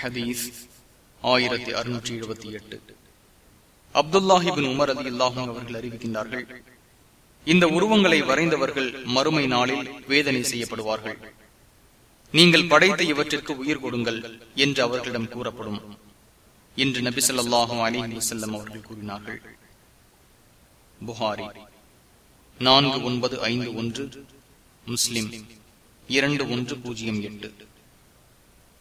ஹதீஸ் ஆயிரத்தி அறுநூற்றி எழுபத்தி எட்டு. அப்துல்லாஹிபின் உமர் அலி இல்லாஹும் அவர்கள் அறிவிக்கின்றார்கள் இந்த உருவங்களை வரைந்தவர்கள் மறுமை நாளில் வேதனை செய்யப்படுவார்கள். நீங்கள் படைத்த இவற்றிற்கு உயிர் கொடுங்கள் என்று அவர்களிடம் கூறப்படும் என்று நபி சொல்லாஹும் அலி வசல்லம் அவர்கள் கூறினார்கள். புகாரி நான்கு ஒன்பது ஐந்து ஒன்று முஸ்லிம் இரண்டு ஒன்று பூஜ்ஜியம் எட்டு.